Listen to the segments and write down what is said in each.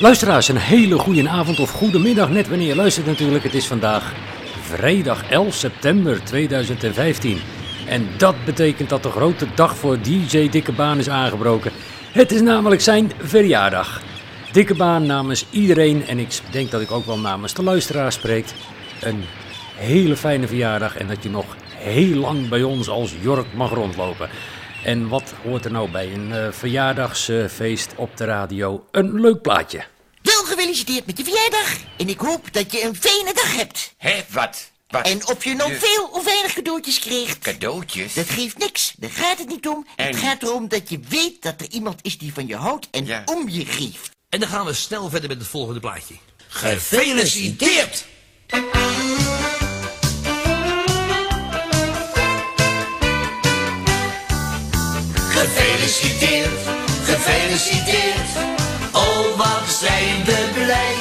Luisteraars, een hele goede avond of goede middag, net wanneer je luistert natuurlijk. Het is vandaag vrijdag 11 september 2015. En dat betekent dat de grote dag voor DJ Dikke Baan is aangebroken. Het is namelijk zijn verjaardag. Dikke Baan namens iedereen, en ik denk dat ik ook wel namens de luisteraar spreekt, een hele fijne verjaardag en dat je nog heel lang bij ons als Jork mag rondlopen. En wat hoort er nou bij een uh, verjaardagsfeest op de radio? Een leuk plaatje. Wel gefeliciteerd met je verjaardag. En ik hoop dat je een fijne dag hebt. Hé, wat? Wat? En of je nog veel of weinig cadeautjes kreeg. Cadeautjes? Dat geeft niks. Daar gaat het niet om. En- Het gaat erom dat je weet dat er iemand is die van je houdt en Ja. om je geeft. En dan gaan we snel verder met het volgende plaatje. Gefeliciteerd! Gefeliciteerd, gefeliciteerd. Oh, wat zijn we blij.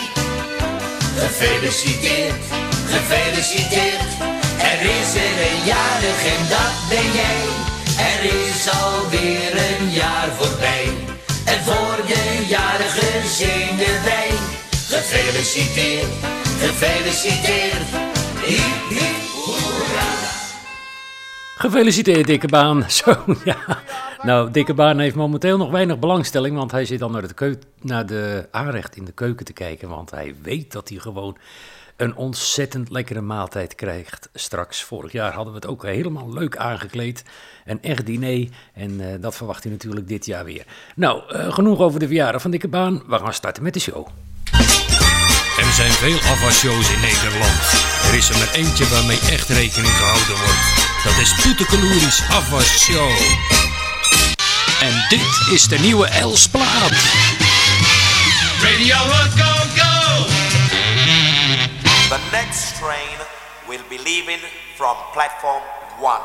Gefeliciteerd, gefeliciteerd. Er is er een jarig en dat ben jij. Er is alweer een jaar voorbij. En voor de jarige zingen wij. Gefeliciteerd, gefeliciteerd. Hiep, hiep, hoera. Gefeliciteerd, Dikke Baan. Zo, ja. Nou, Dikke Baan heeft momenteel nog weinig belangstelling, want hij zit al naar, keu- naar de aanrecht in de keuken te kijken. Want hij weet dat hij gewoon een ontzettend lekkere maaltijd krijgt straks. Vorig jaar hadden we het ook helemaal leuk aangekleed. Een echt diner. En eh, dat verwacht hij natuurlijk dit jaar weer. Nou, eh, genoeg over de verjaardag van Dikke Baan. We gaan starten met de show. Er zijn veel afwasshows in Nederland. Er is er maar eentje waarmee echt rekening gehouden wordt. Dat is Poete Afwas Show. En dit is de nieuwe Els plaat. Radio Rock, go, go! The next train will be leaving from platform 1.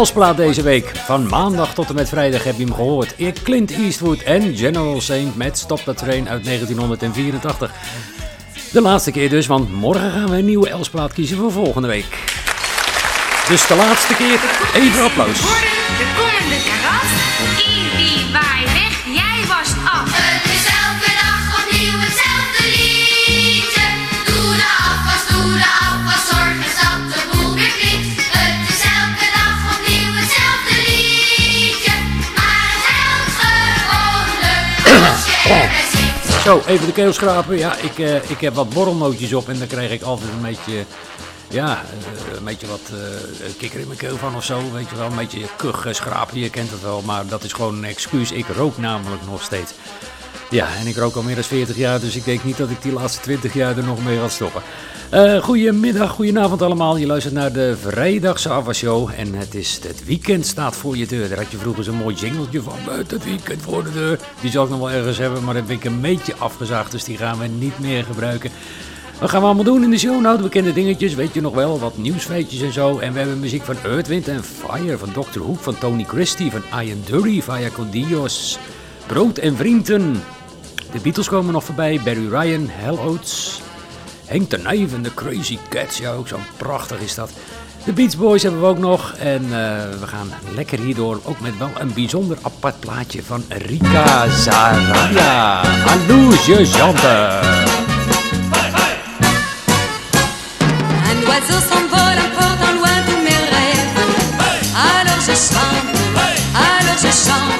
Elsplaat deze week. Van maandag tot en met vrijdag heb je hem gehoord. Eer Clint Eastwood en General Saint met Stop the Train uit 1984. De laatste keer dus, want morgen gaan we een nieuwe Elsplaat kiezen voor volgende week. Dus de laatste keer even applaus. De komende. Zo, even de keel schrapen. Ja, ik, eh, ik heb wat borrelnootjes op en dan krijg ik altijd een beetje, ja, eh, een beetje wat eh, kikker in mijn keel van of zo. Weet je wel, een beetje kuch schrapen, je kent het wel. Maar dat is gewoon een excuus. Ik rook namelijk nog steeds. Ja, en ik rook al meer dan 40 jaar, dus ik denk niet dat ik die laatste 20 jaar er nog mee ga stoppen. Eh goedemiddag, goedenavond allemaal. Je luistert naar de vrijdagse en het, is, het weekend staat voor je deur. Daar had je vroeger zo'n mooi jingeltje van, "Eh, het weekend voor de deur. Die zal ik nog wel ergens hebben, maar dat heb ik een beetje afgezaagd, dus die gaan we niet meer gebruiken. Wat gaan we allemaal doen in de show? Nou, de bekende dingetjes, weet je nog wel, wat nieuwsfeitjes en zo. En we hebben muziek van Earth, Wind Fire, van Dr. Hoek, van Tony Christie, van Ian Dury, Vaya Condios, Brood en Vrienden. De Beatles komen nog voorbij, Barry Ryan, Hell Oates, Henk de Nijf en de Crazy Cats. Ja, ook zo prachtig is dat. De Beach Boys hebben we ook nog. En eh, we gaan lekker hierdoor, ook met wel een bijzonder apart plaatje van Rika Zaraya. Hallo, je Jante. Un oiseau s'envole, emportant loin tous mes rêves. Alors je chante, alors je chante.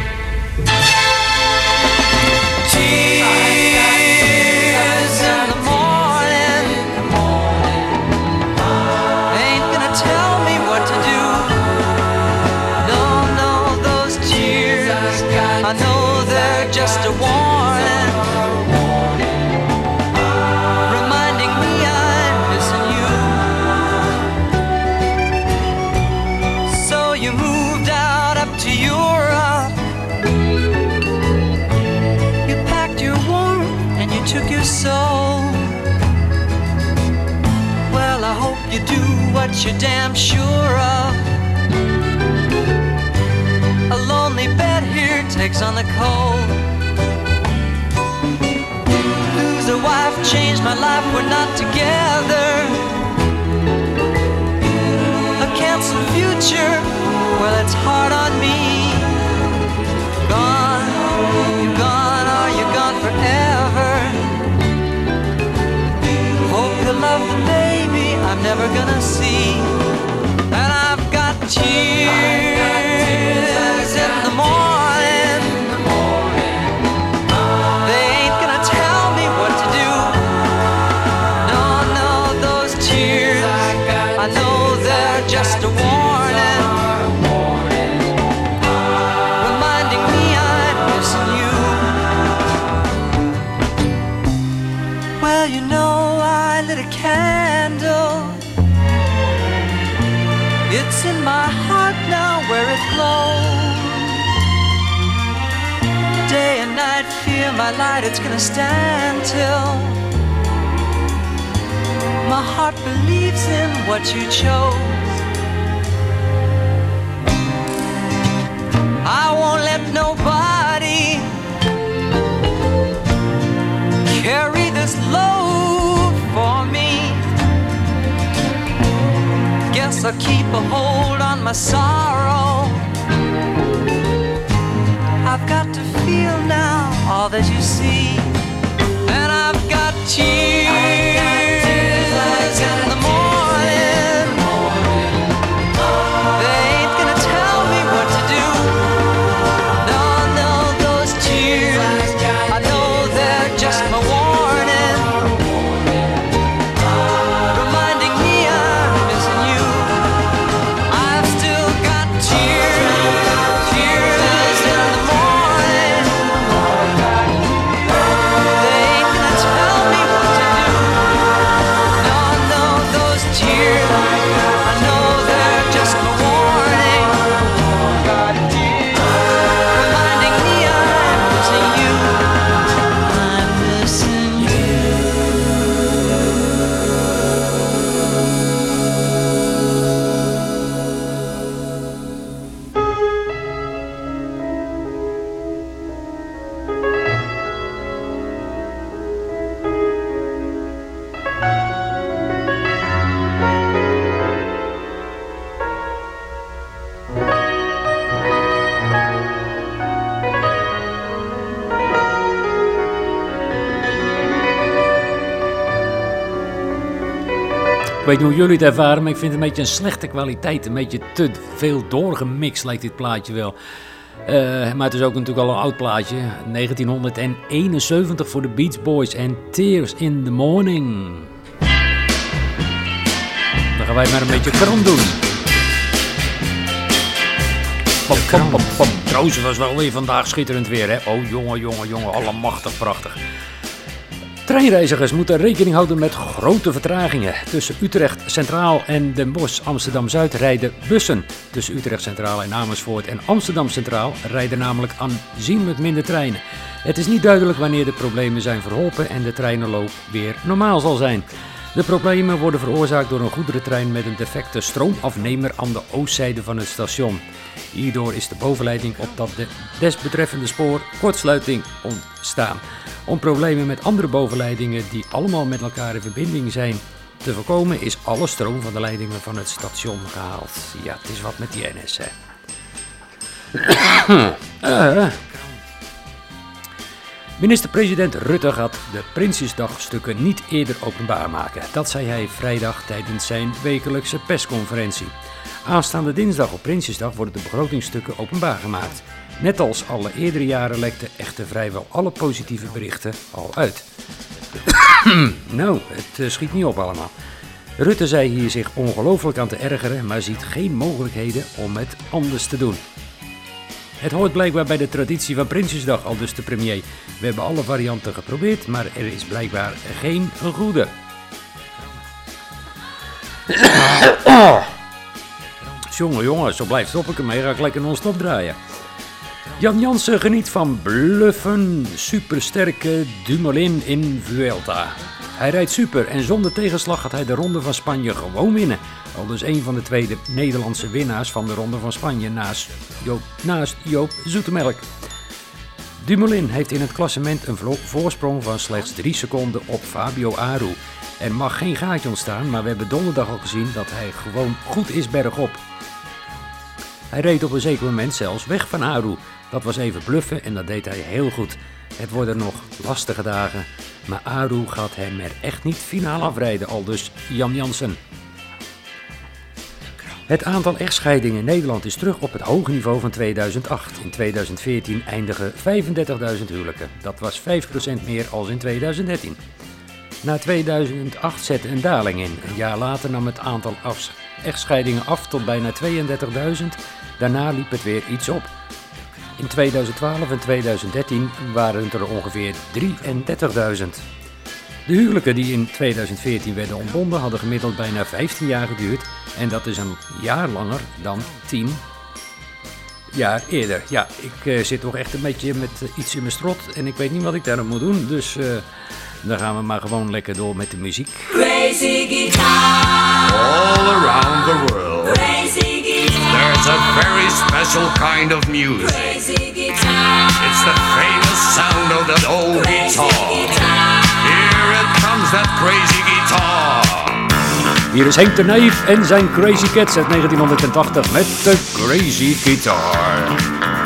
Damn sure of. A lonely bed here takes on the cold. Lose a wife, changed my life, we're not together. A canceled future, well, it's hard on me. I'm never gonna see. And I've got tears night, my light, it's gonna stand till my heart believes in what you chose. I won't let nobody carry this load for me. Guess I'll keep a hold on my sorrow. I've got to feel now all that you see, and I've got tears weet niet hoe jullie het ervaren, maar ik vind het een beetje een slechte kwaliteit. Een beetje te veel doorgemixt lijkt dit plaatje wel. Eh, maar het is ook natuurlijk al een oud plaatje. 1971 voor de Beach Boys en Tears in the Morning. Dan gaan wij maar een beetje krom doen. Pom, pom, pom. Trouwens, was wel weer vandaag schitterend weer, hè? Oh, jongen, jongen, jongen, allemachtig prachtig. Treinreizigers moeten rekening houden met grote vertragingen. Tussen Utrecht Centraal en Den Bosch Amsterdam Zuid rijden bussen. Tussen Utrecht Centraal en Amersfoort en Amsterdam Centraal rijden namelijk aanzienlijk minder treinen. Het is niet duidelijk wanneer de problemen zijn verholpen en de treinenloop weer normaal zal zijn. De problemen worden veroorzaakt door een goederentrein met een defecte stroomafnemer aan de oostzijde van het station. Hierdoor is de bovenleiding op dat de desbetreffende spoor kortsluiting ontstaan. Om problemen met andere bovenleidingen die allemaal met elkaar in verbinding zijn te voorkomen, is alle stroom van de leidingen van het station gehaald. Ja, het is wat met die NS, hè. Eh. Minister-president Rutte gaat de Prinsjesdagstukken niet eerder openbaar maken. Dat zei hij vrijdag tijdens zijn wekelijkse persconferentie. Aanstaande dinsdag op Prinsjesdag worden de begrotingstukken openbaar gemaakt. Net als alle eerdere jaren lekten echter vrijwel alle positieve berichten al uit. nou, het eh, schiet niet op allemaal. Rutte zei hier zich ongelooflijk aan te ergeren, maar ziet geen mogelijkheden om het anders te doen. Het hoort blijkbaar bij de traditie van Prinsjesdag, al dus de premier. We hebben alle varianten geprobeerd, maar er is blijkbaar geen goede. Jongen, jongen, zo blijft op. Ik ga ik lekker non-stop draaien. Jan Jansen geniet van bluffen, supersterke Dumoulin in Vuelta. Hij rijdt super en zonder tegenslag gaat hij de Ronde van Spanje gewoon winnen. Al dus een van de tweede Nederlandse winnaars van de Ronde van Spanje naast Joop, naast Joop Zoetemelk. Dumoulin heeft in het klassement een voorsprong van slechts 3 seconden op Fabio Aru. Er mag geen gaatje ontstaan, maar we hebben donderdag al gezien dat hij gewoon goed is bergop. Hij reed op een zeker moment zelfs weg van Aru. Dat was even bluffen en dat deed hij heel goed. Het worden nog lastige dagen, maar Aru gaat hem er echt niet finaal afrijden, al dus Jan Jansen. Het aantal echtscheidingen in Nederland is terug op het hoge niveau van 2008. In 2014 eindigen 35.000 huwelijken. Dat was 5% meer als in 2013. Na 2008 zette een daling in. Een jaar later nam het aantal echtscheidingen af tot bijna 32.000. Daarna liep het weer iets op. In 2012 en 2013 waren het er ongeveer 33.000. De huwelijken die in 2014 werden ontbonden hadden gemiddeld bijna 15 jaar geduurd. En dat is een jaar langer dan 10 jaar eerder. Ja, ik eh, zit toch echt een beetje met eh, iets in mijn strot en ik weet niet wat ik daarop moet doen. Dus eh, dan gaan we maar gewoon lekker door met de muziek. Crazy guitar. All around the world, Crazy guitar. There's a very special kind of music. Crazy guitar. It's the famous sound of that old guitar. Here it comes, that crazy guitar. Hier is Henk de Neef en zijn Crazy Cats uit 1980 met de Crazy Guitar.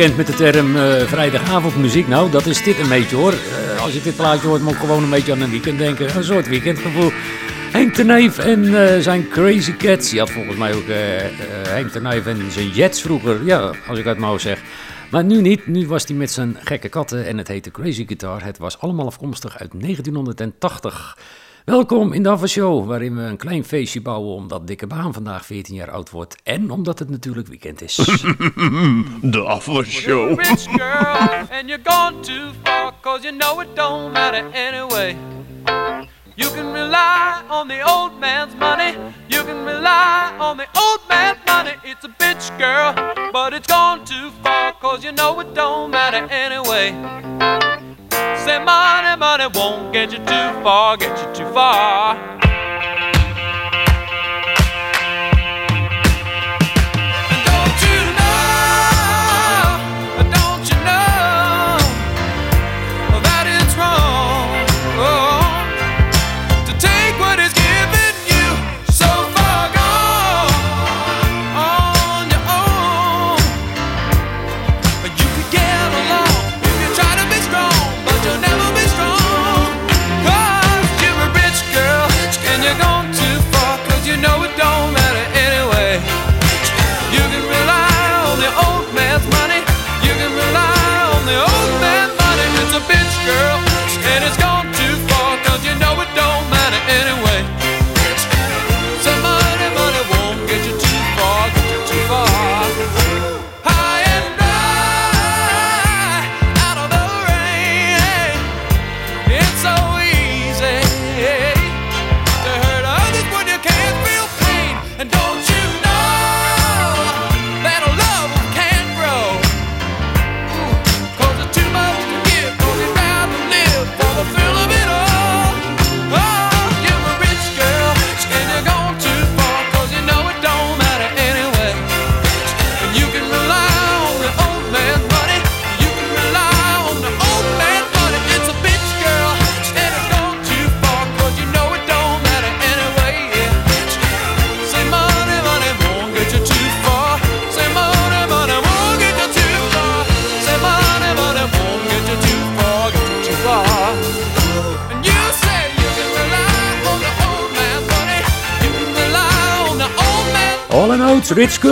Bekend met de term eh, vrijdagavondmuziek? Nou, dat is dit een beetje hoor. Eh, als je dit plaatje hoort, moet ik gewoon een beetje aan een weekend denken. Een soort weekendgevoel. Henk de Nijf en eh, zijn Crazy Cats. Had volgens mij ook Henk de Nijf en zijn Jets vroeger. Ja, als ik uit mijn zeg. Maar nu niet. Nu was hij met zijn gekke katten en het heette Crazy Guitar. Het was allemaal afkomstig uit 1980. Welkom in de Ava Show, waarin we een klein feestje bouwen omdat Dikke Baan vandaag 14 jaar oud wordt. En omdat het natuurlijk weekend is. De Ava Show. rich girl and you're gone too far cause you know it don't matter anyway you can rely on the old man's money you can rely on the old man's money it's a bitch girl but it's gone too far cause you know it don't matter anyway say money money won't get you too far get you too far All and Oates, Rich.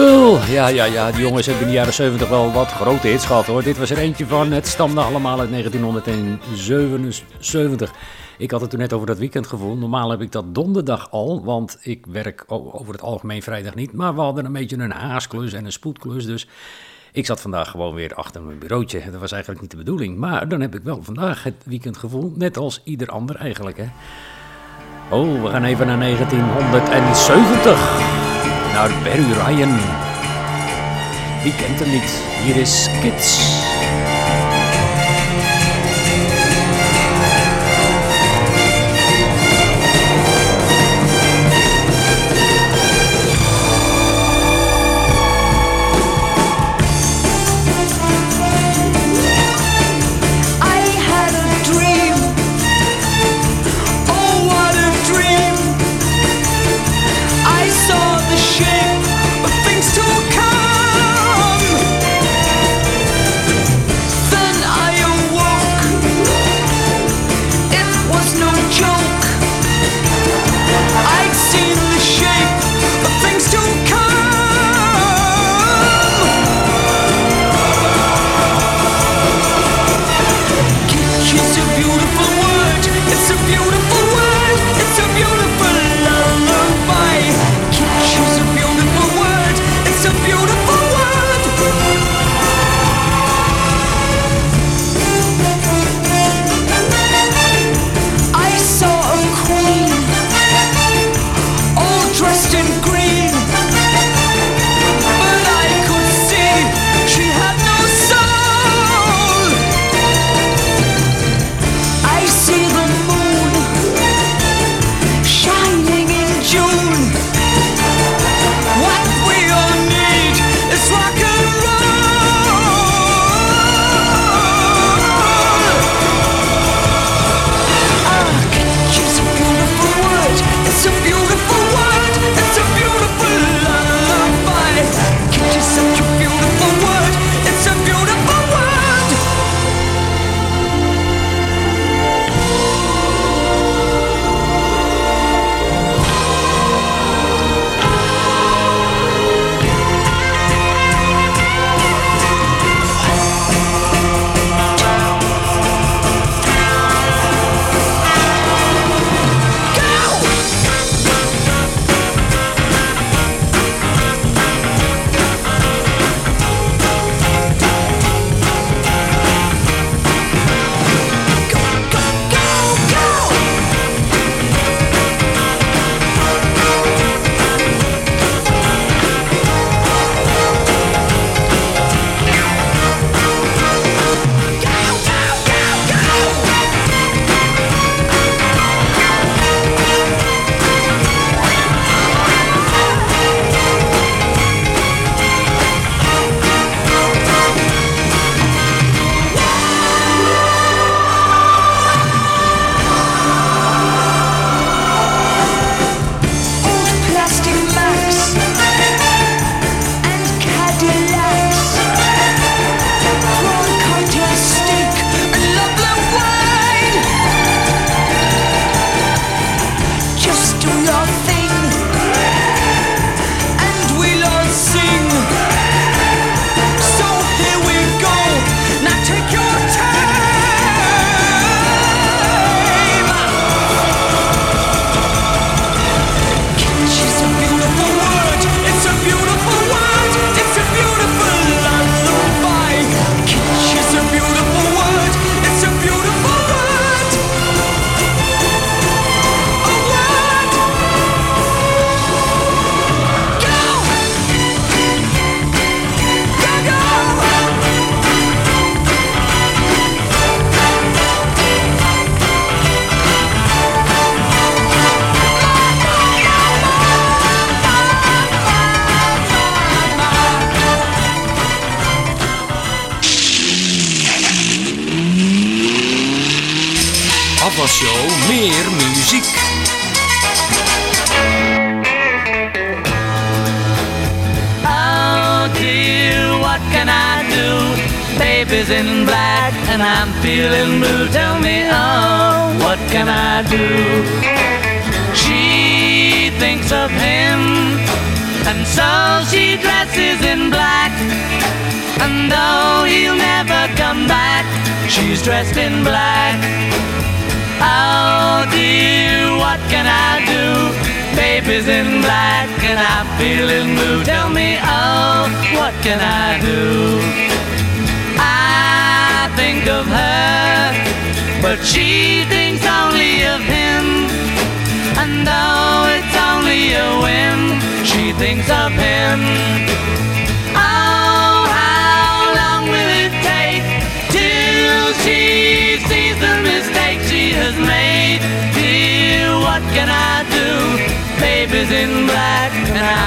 Ja, ja, ja, die jongens hebben in de jaren 70 wel wat grote hits gehad hoor. Dit was er eentje van. Het stamde allemaal uit 1977. Ik had het toen net over dat weekendgevoel. Normaal heb ik dat donderdag al, want ik werk over het algemeen vrijdag niet. Maar we hadden een beetje een haasklus en een spoedklus, dus ik zat vandaag gewoon weer achter mijn bureautje. Dat was eigenlijk niet de bedoeling. Maar dan heb ik wel vandaag het weekendgevoel, net als ieder ander eigenlijk hè. Oh, we gaan even naar 1970. Naar Barry Ryan. Wie kent hem niet? Hier is Kids.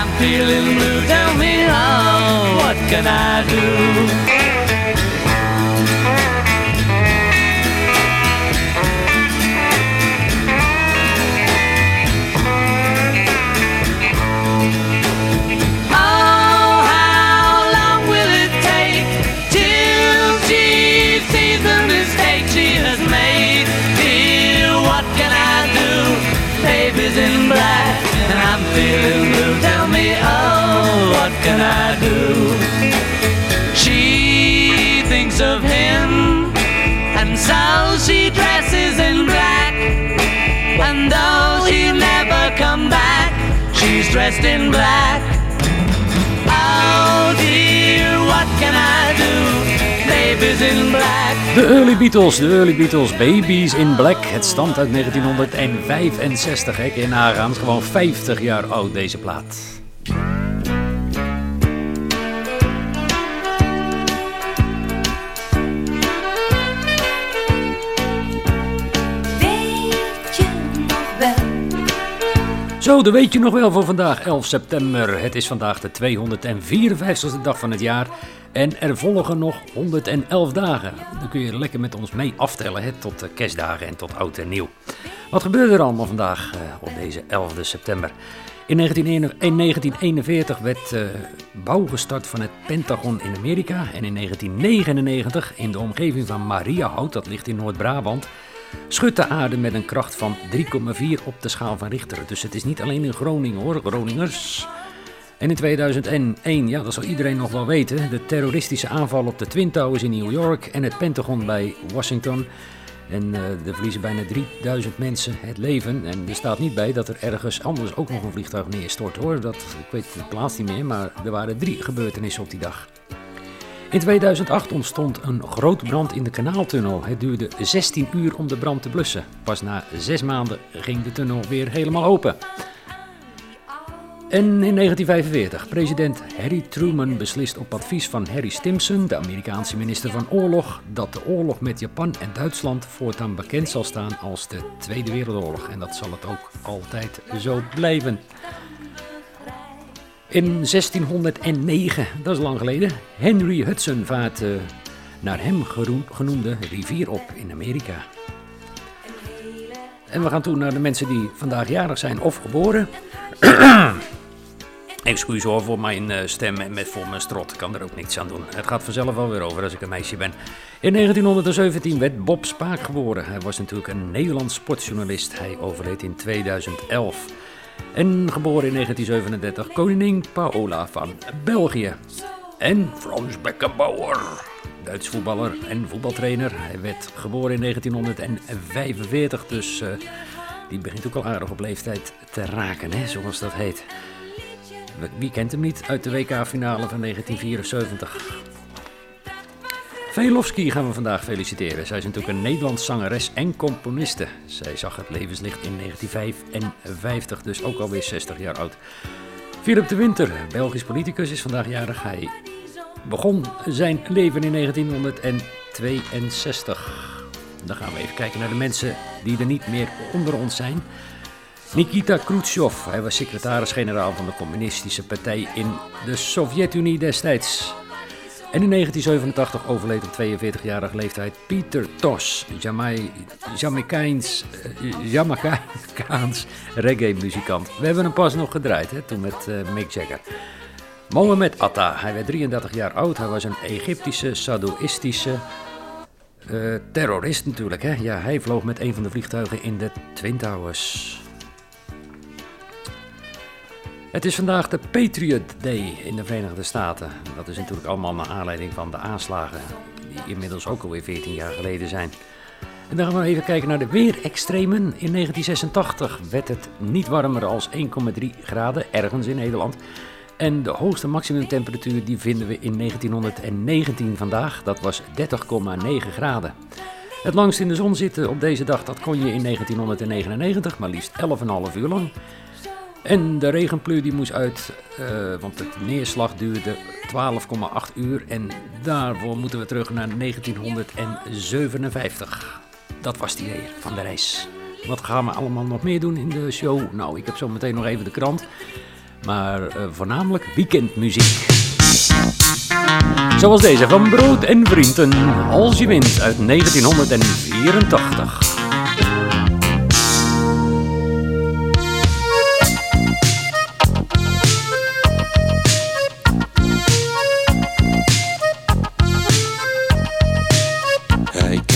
I'm feeling blue. Tell me, oh, what can I do? Can I do? She thinks of him and so she dresses in black. And though he'll never come back, she's dressed in black. Oh dear, what can I do? Baby's in black. De Early Beatles, de Early Beatles, Babies in Black. Het stamt uit 1965, hè, in is gewoon 50 jaar oud, deze plaat. Zo, dat weet je nog wel voor vandaag, 11 september. Het is vandaag de 254ste dag van het jaar. En er volgen nog 111 dagen. Dan kun je lekker met ons mee aftellen hè, tot kerstdagen en tot oud en nieuw. Wat gebeurde er allemaal vandaag eh, op deze 11 september? In 1941 in 1941 werd eh, bouw gestart van het Pentagon in Amerika. En in 1999 in de omgeving van Mariahout, dat ligt in Noord-Brabant, schudt de aarde met een kracht van 3,4 op de schaal van Richter. Dus het is niet alleen in Groningen hoor, Groningers. En in 2001, ja dat zal iedereen nog wel weten, de terroristische aanval op de Twin Towers in New York en het Pentagon bij Washington. En eh, er verliezen bijna 3000 mensen het leven. En er staat niet bij dat er ergens anders ook nog een vliegtuig neerstort hoor. Dat, ik weet de plaats niet meer, maar er waren drie gebeurtenissen op die dag. In 2008 ontstond een grote brand in de kanaaltunnel. Het duurde 16 uur om de brand te blussen. Pas na zes maanden ging de tunnel weer helemaal open. En in 1945, president Harry Truman beslist op advies van Harry Stimson, de Amerikaanse minister van Oorlog, dat de oorlog met Japan en Duitsland voortaan bekend zal staan als de Tweede Wereldoorlog. En dat zal het ook altijd zo blijven. In 1609, dat is lang geleden, Henry Hudson vaart eh, naar hem genoemde rivier op in Amerika. En we gaan toe naar de mensen die vandaag jarig zijn of geboren. Excuus hoor voor mijn eh, stem en met voor mijn strot. Ik kan er ook niks aan doen. Het gaat vanzelf wel weer over als ik een meisje ben. In 1917 werd Bob Spaak geboren. Hij was natuurlijk een Nederlands sportjournalist. Hij overleed in 2011. En geboren in 1937 koningin Paola van België. En Frans Beckenbauer, Duits voetballer en voetbaltrainer. Hij werd geboren in 1945, dus eh, die begint ook al aardig op leeftijd te raken, hè, zoals dat heet. Wie kent hem niet uit de WK-finale van 1974? Velofsky gaan we vandaag feliciteren. Zij is natuurlijk een Nederlands zangeres en componiste. Zij zag het levenslicht in 1955, dus ook alweer 60 jaar oud. Philip de Winter, Belgisch politicus, is vandaag jarig. Hij begon zijn leven in 1962. Dan gaan we even kijken naar de mensen die er niet meer onder ons zijn. Nikita Khrushchev, hij was secretaris-generaal van de Communistische Partij in de Sovjet-Unie destijds. En in 1987 overleed op 42-jarige leeftijd Peter Tosh, Jamai- Jamaicaans, eh, Jamaicaans reggae-muzikant. We hebben hem pas nog gedraaid, hè, toen met eh, Mick Jagger. Mohamed Atta, hij werd 33 jaar oud. Hij was een Egyptische, sadoïstische eh, terrorist natuurlijk. Hè? Ja, hij vloog met een van de vliegtuigen in de Twin Towers. Het is vandaag de Patriot Day in de Verenigde Staten. Dat is natuurlijk allemaal naar aanleiding van de aanslagen die inmiddels ook alweer 14 jaar geleden zijn. En dan gaan we even kijken naar de weerextremen. In 1986 werd het niet warmer als 1,3 graden ergens in Nederland. En de hoogste maximumtemperatuur die vinden we in 1919 vandaag. Dat was 30,9 graden. Het langst in de zon zitten op deze dag, dat kon je in 1999, maar liefst 11,5 uur lang. En de regenpleur die moest uit, eh, want de neerslag duurde 12,8 uur. En daarvoor moeten we terug naar 1957. Dat was die weer van de reis. Wat gaan we allemaal nog meer doen in de show? Nou, ik heb zo meteen nog even de krant. Maar eh, voornamelijk weekendmuziek. Zoals deze van Brood en Vrienden. Als je wint uit 1984.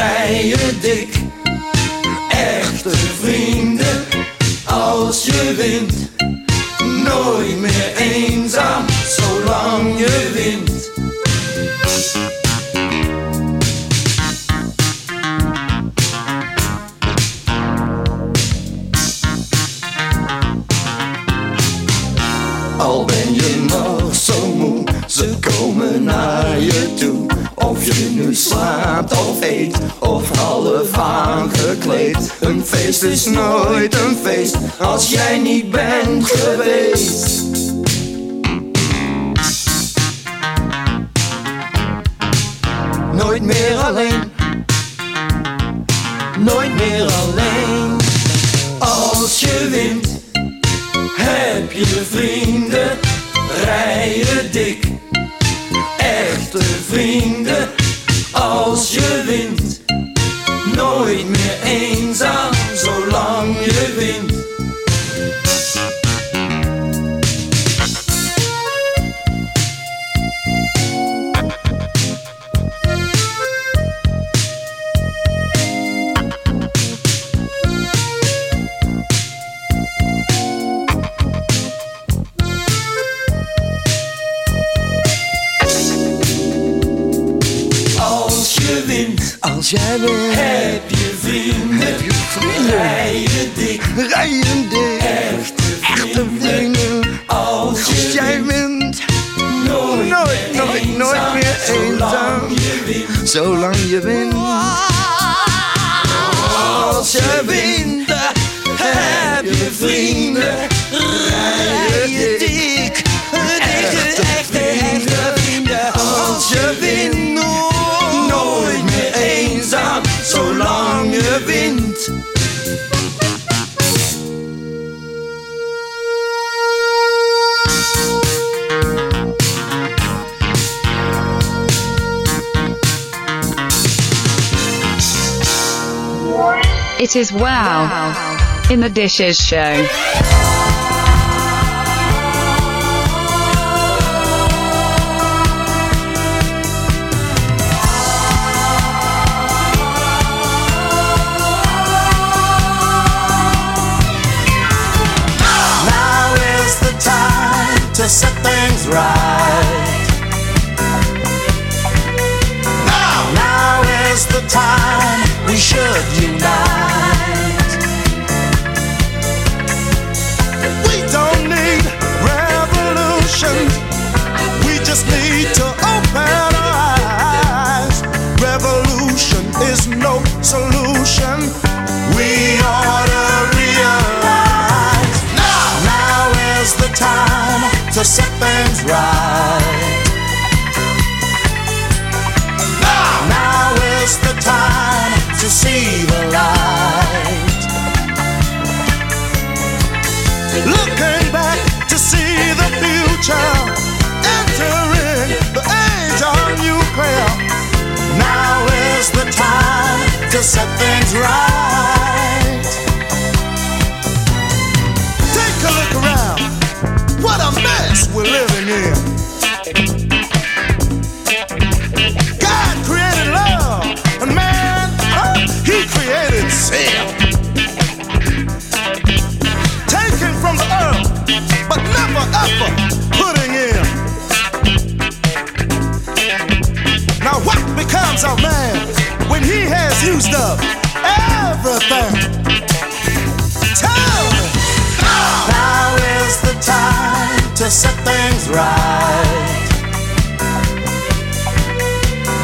Rij je dik. Echte vrienden. Als je wint, nooit meer eenzaam. Zolang je wint. Slaapt of eet, of half aangekleed. Een feest is nooit een feest, als jij niet bent geweest. Nooit meer alleen, nooit meer alleen. Als je wint, heb je vrienden, rij je dik. Echte vrienden, je wint. Nooit meer eenzaam, Als jij wint, heb je vrienden, heb je vrienden. rij je dik. Rij je dik, echte vrienden. Als Als je jij wint, nooit, nooit, nooit, nooit meer eenzaam. Zolang je wint. Als It is wow. wow In the Dishes Show. Should unite. We don't need revolution. We just need to open our eyes. Revolution is no solution. We ought to realize now, now is the time to set things right. Now, now is the time to see the light. Looking back to see the future, entering the age of nuclear. Now is the time to set things right. Becomes of man when he has used up everything? Tell me. Now is the time to set things right.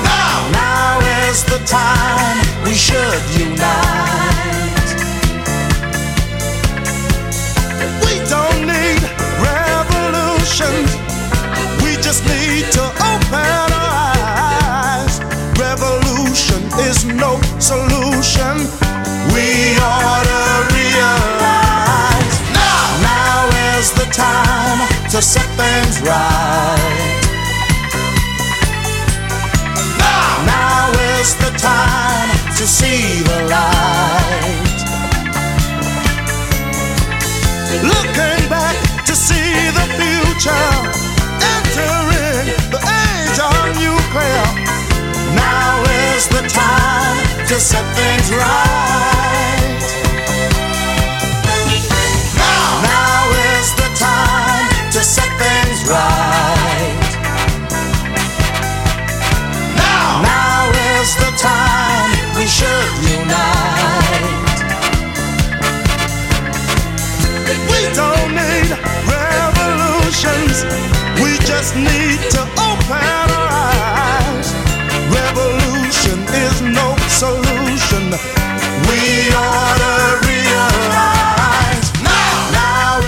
Now, now is the time we should unite. We don't need revolution. We just need to open is no solution. We ought to realize now, now is the time to set things right. Now, now is the time to see the light. Looking back to see the future, entering the age of nuclear. The time to set things right. Now, now is the time to set things right. Now, now is the time we should unite. We don't need revolutions. We just need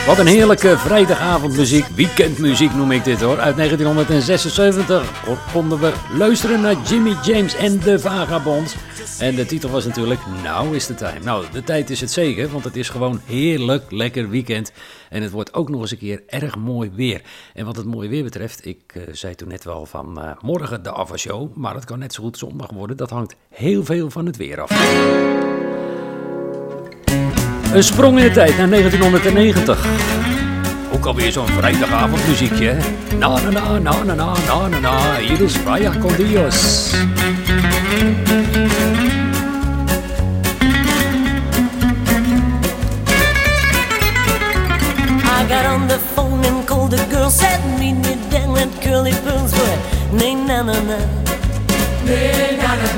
Wat een heerlijke vrijdagavondmuziek, weekendmuziek noem ik dit hoor. Uit 1976 konden we luisteren naar Jimmy James en de Vagabonds. En de titel was natuurlijk Now is the time. Nou, de tijd is het zeker, want het is gewoon heerlijk lekker weekend. En het wordt ook nog eens een keer erg mooi weer. En wat het mooie weer betreft, ik eh, zei toen net wel van eh, morgen de Show, maar het kan net zo goed zondag worden. Dat hangt heel veel van het weer af. Een sprong in de tijd naar 1990. Ook alweer zo'n vrijdagavondmuziekje. Na na na na na na na na na. Hier is Vaya con Dios. I got on the phone and called the girl, said meet me down at Curly Pearl's. Nay na na na, nay na na na.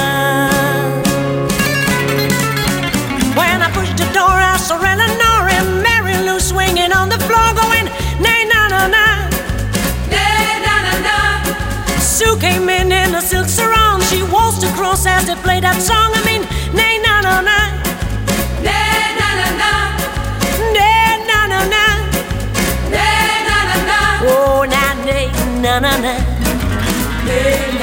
Came in in a silk sarong. She waltzed across as they played that song. I mean, nay na na na, nay na na na, nay na na na, nay na na na. Oh na nay na na na, nay na na na,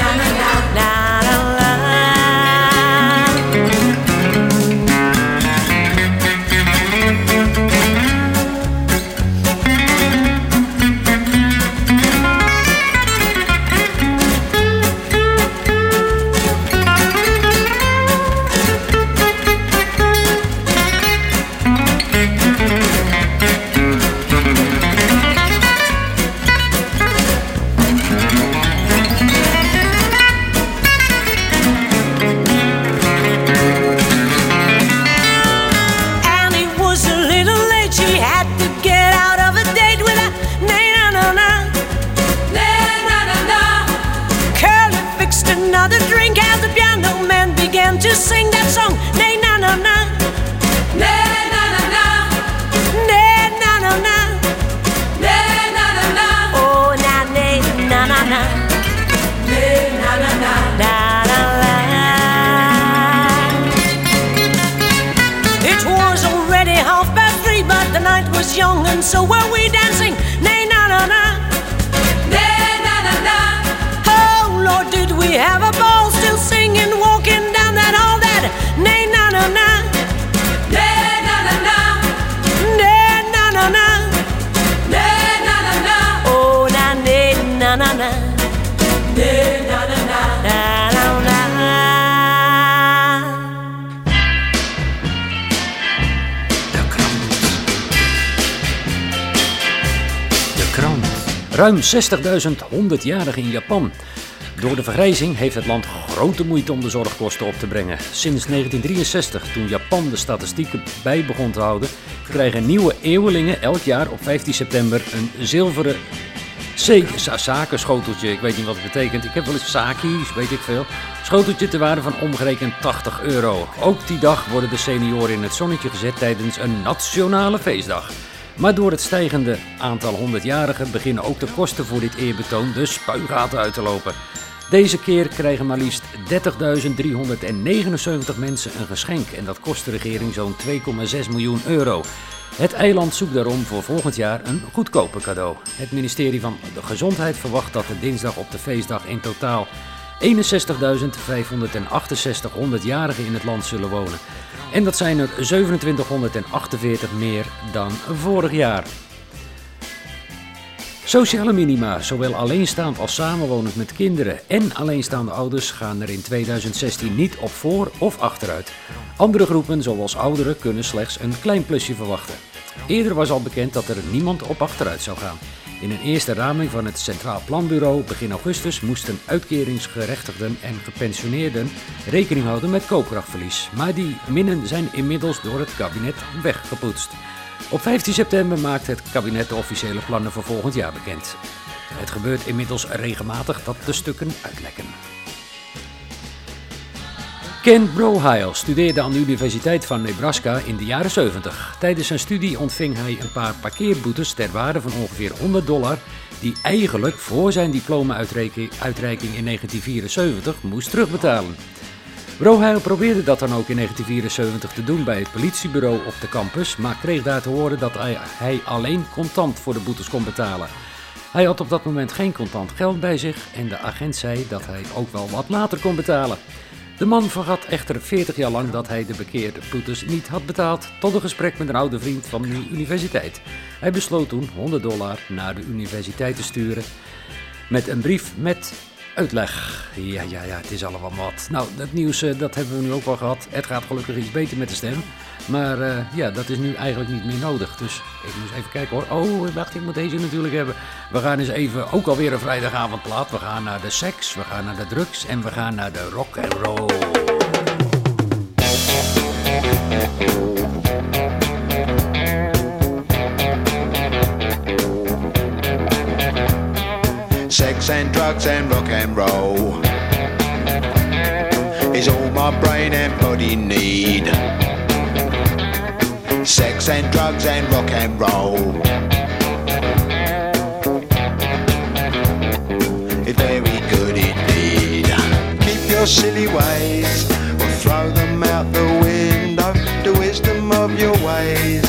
60.100-jarigen in Japan. Door de vergrijzing heeft het land grote moeite om de zorgkosten op te brengen. Sinds 1963, toen Japan de statistieken bij begon te houden, krijgen nieuwe eeuwelingen elk jaar op 15 september een zilveren zakenschoteltje. Ik weet niet wat het betekent. Ik heb wel eens saki's, weet ik veel. Schoteltje te waarde van omgerekend 80 euro. Ook die dag worden de senioren in het zonnetje gezet tijdens een nationale feestdag. Maar door het stijgende aantal 100-jarigen beginnen ook de kosten voor dit eerbetoon de spuigaten uit te lopen. Deze keer krijgen maar liefst 30.379 mensen een geschenk en dat kost de regering zo'n 2,6 miljoen euro. Het eiland zoekt daarom voor volgend jaar een goedkoper cadeau. Het ministerie van de Gezondheid verwacht dat er dinsdag op de feestdag in totaal 61.568 100-jarigen in het land zullen wonen. En dat zijn er 2748 meer dan vorig jaar. Sociale minima, zowel alleenstaand als samenwonend met kinderen en alleenstaande ouders, gaan er in 2016 niet op voor of achteruit. Andere groepen, zoals ouderen, kunnen slechts een klein plusje verwachten. Eerder was al bekend dat er niemand op achteruit zou gaan. In een eerste raming van het Centraal Planbureau begin augustus moesten uitkeringsgerechtigden en gepensioneerden rekening houden met koopkrachtverlies. Maar die minnen zijn inmiddels door het kabinet weggepoetst. Op 15 september maakt het kabinet de officiële plannen voor volgend jaar bekend. Het gebeurt inmiddels regelmatig dat de stukken uitlekken. Ken Broheil studeerde aan de Universiteit van Nebraska in de jaren 70. Tijdens zijn studie ontving hij een paar parkeerboetes ter waarde van ongeveer 100 dollar, die eigenlijk voor zijn diploma-uitreiking in 1974 moest terugbetalen. Broheil probeerde dat dan ook in 1974 te doen bij het politiebureau op de campus, maar kreeg daar te horen dat hij alleen contant voor de boetes kon betalen. Hij had op dat moment geen contant geld bij zich en de agent zei dat hij ook wel wat later kon betalen. De man vergat echter 40 jaar lang dat hij de bekeerde boetes niet had betaald, tot een gesprek met een oude vriend van de universiteit. Hij besloot toen 100 dollar naar de universiteit te sturen met een brief met uitleg. Ja, ja, ja, het is allemaal wat. Nou, dat nieuws eh, dat hebben we nu ook al gehad. Het gaat gelukkig iets beter met de stem. Maar eh, ja, dat is nu eigenlijk niet meer nodig. Dus ik moet even kijken hoor. Oh, wacht, ik moet deze natuurlijk hebben. We gaan eens even, ook alweer een vrijdagavondplaat. We gaan naar de seks, we gaan naar de drugs en we gaan naar de rock and roll. Sex and drugs and rock and roll is all my brain and body need. Sex and drugs and rock and roll. It's very good indeed. Keep your silly ways or throw them out the window. The wisdom of your ways.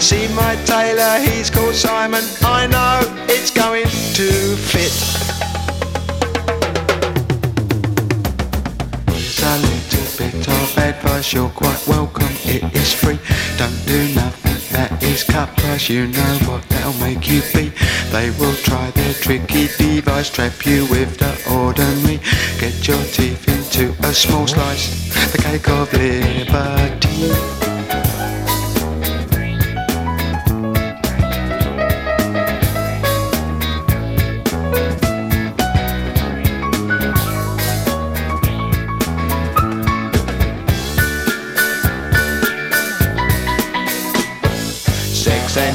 See my tailor, he's called Simon. I know it's going to fit. Here's a little bit of advice, you're quite welcome, it is free. Don't do nothing that is cut price, you know what they'll make you be. They will try their tricky device, trap you with the ordinary. Get your teeth into a small slice, the cake of liberty.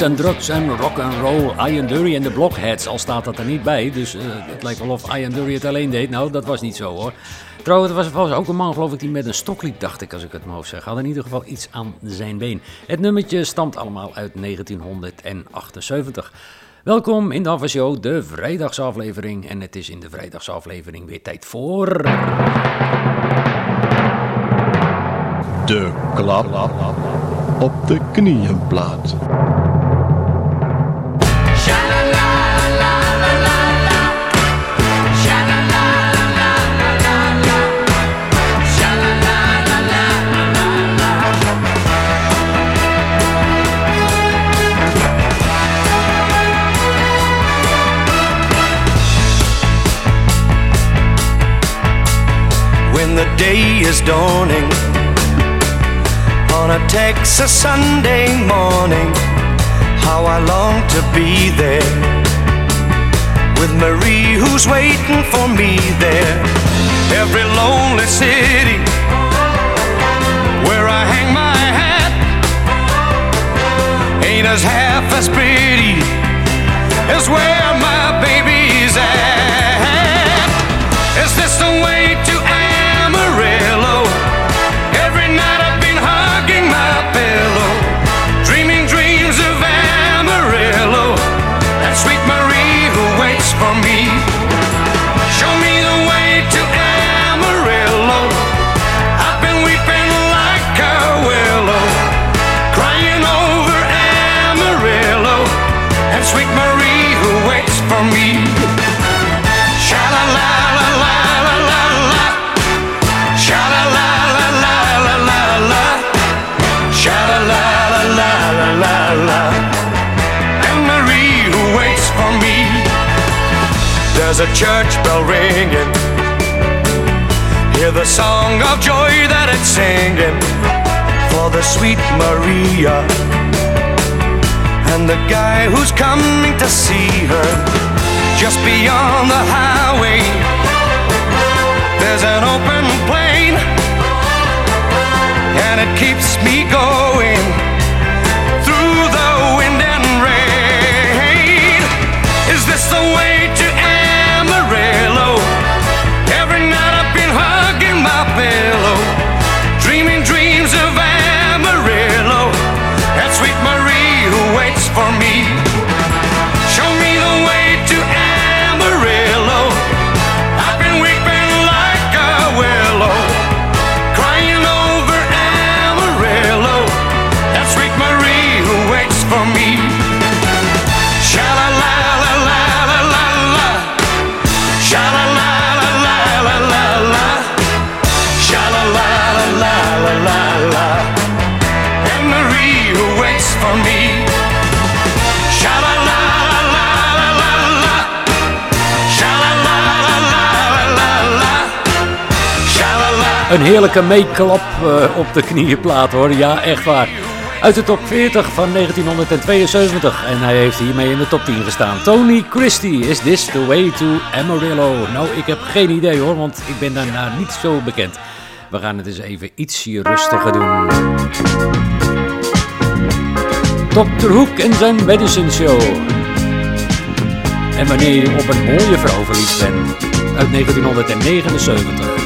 En drugs en rock and roll, Ian Dury en de Blockheads. Al staat dat er niet bij, dus eh, het lijkt wel of Ian Dury het alleen deed. Nou, dat was niet zo hoor. Trouwens, er was, ook een man geloof ik die met een stok liep, dacht ik als ik het me hoofd zeg. Had in ieder geval iets aan zijn been. Het nummertje stamt allemaal uit 1978. Welkom in de Ava Show, de vrijdagsaflevering. En het is in de vrijdagsaflevering weer tijd voor... De klap op de knieënplaat. Dawning on a Texas Sunday morning. How I long to be there with Marie, who's waiting for me there. Every lonely city where I hang my hat ain't as half as pretty as where my baby's at. There's a church bell ringing. Hear the song of joy that it's singing for the sweet Maria and the guy who's coming to see her just beyond the highway. There's an open plain, and it keeps me going Een heerlijke meeklap eh, op de knieënplaat hoor, ja echt waar. Uit de top 40 van 1972 en hij heeft hiermee in de top 10 gestaan. Tony Christie, is this the way to Amarillo? Nou, ik heb geen idee hoor, want ik ben daarna niet zo bekend. We gaan het eens even ietsje rustiger doen. Dr. Hoek en zijn Medicine Show. En wanneer je op een mooie vrouw verliefd bent. Uit 1979.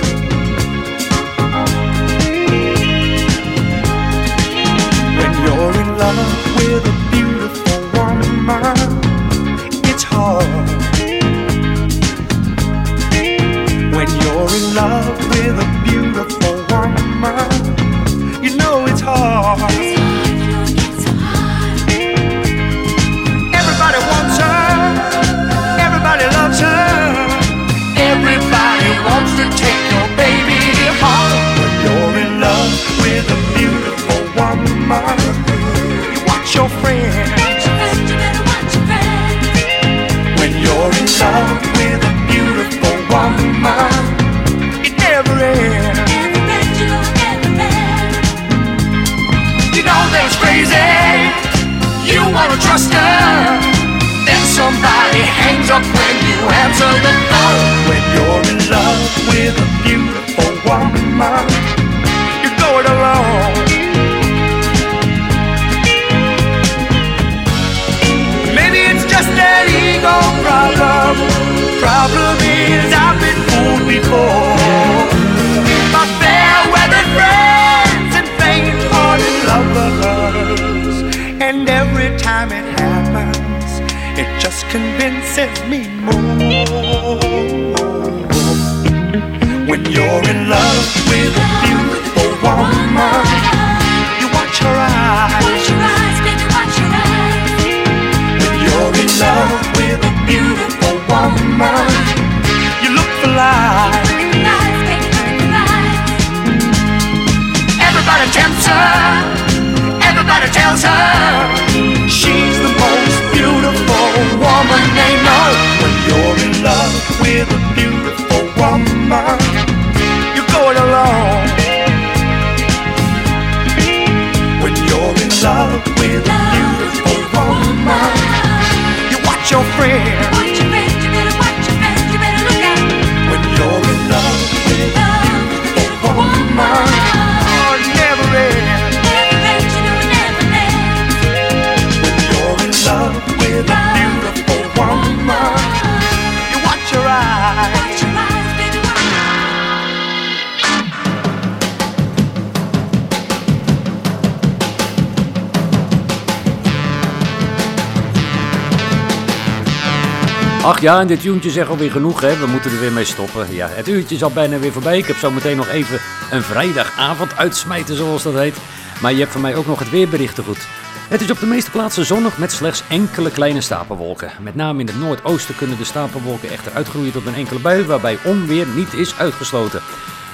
Ach ja, en dit tuentje zegt alweer genoeg, hè? We moeten er weer mee stoppen. Ja, het uurtje is al bijna weer voorbij. Ik heb zo meteen nog even een vrijdagavond uitsmijten, zoals dat heet. Maar je hebt van mij ook nog het weerbericht goed. Het is op de meeste plaatsen zonnig met slechts enkele kleine stapelwolken. Met name in het noordoosten kunnen de stapelwolken echter uitgroeien tot een enkele bui, waarbij onweer niet is uitgesloten.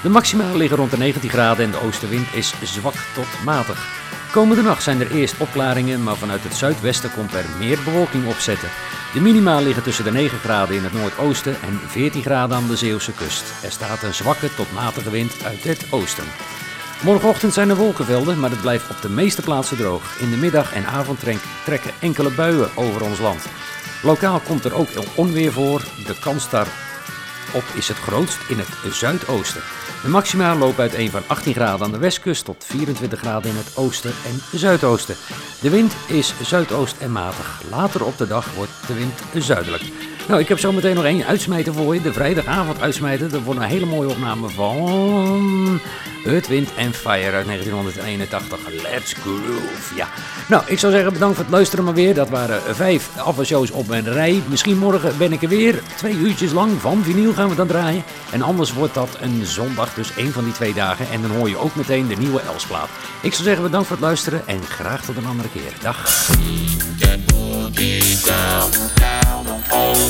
De maximale liggen rond de 19 graden en de oostenwind is zwak tot matig. Komende nacht zijn er eerst opklaringen, maar vanuit het zuidwesten komt er meer bewolking opzetten. De minima liggen tussen de 9 graden in het noordoosten en 14 graden aan de Zeeuwse kust. Er staat een zwakke tot matige wind uit het oosten. Morgenochtend zijn er wolkenvelden, maar het blijft op de meeste plaatsen droog. In de middag en avond trek- trekken enkele buien over ons land. Lokaal komt er ook onweer voor. De kans daarop is het grootst in het zuidoosten. De maxima lopen uiteen van 18 graden aan de westkust tot 24 graden in het oosten en zuidoosten. De wind is zuidoost en matig. Later op de dag wordt de wind zuidelijk. Nou, ik heb zo meteen nog één uitsmijter voor je. De vrijdagavond uitsmijter. Dat wordt een hele mooie opname van Earth, Wind and Fire uit 1981. Let's groove. Ja. Nou, ik zou zeggen bedankt voor het luisteren maar weer. Dat waren vijf afwasshows op een rij. Misschien morgen ben ik er weer. Twee uurtjes lang van vinyl gaan we dan draaien. En anders wordt dat een zondag, dus één van die twee dagen. En dan hoor je ook meteen de nieuwe Elsplaat. Ik zou zeggen bedankt voor het luisteren en graag tot een andere keer. Dag.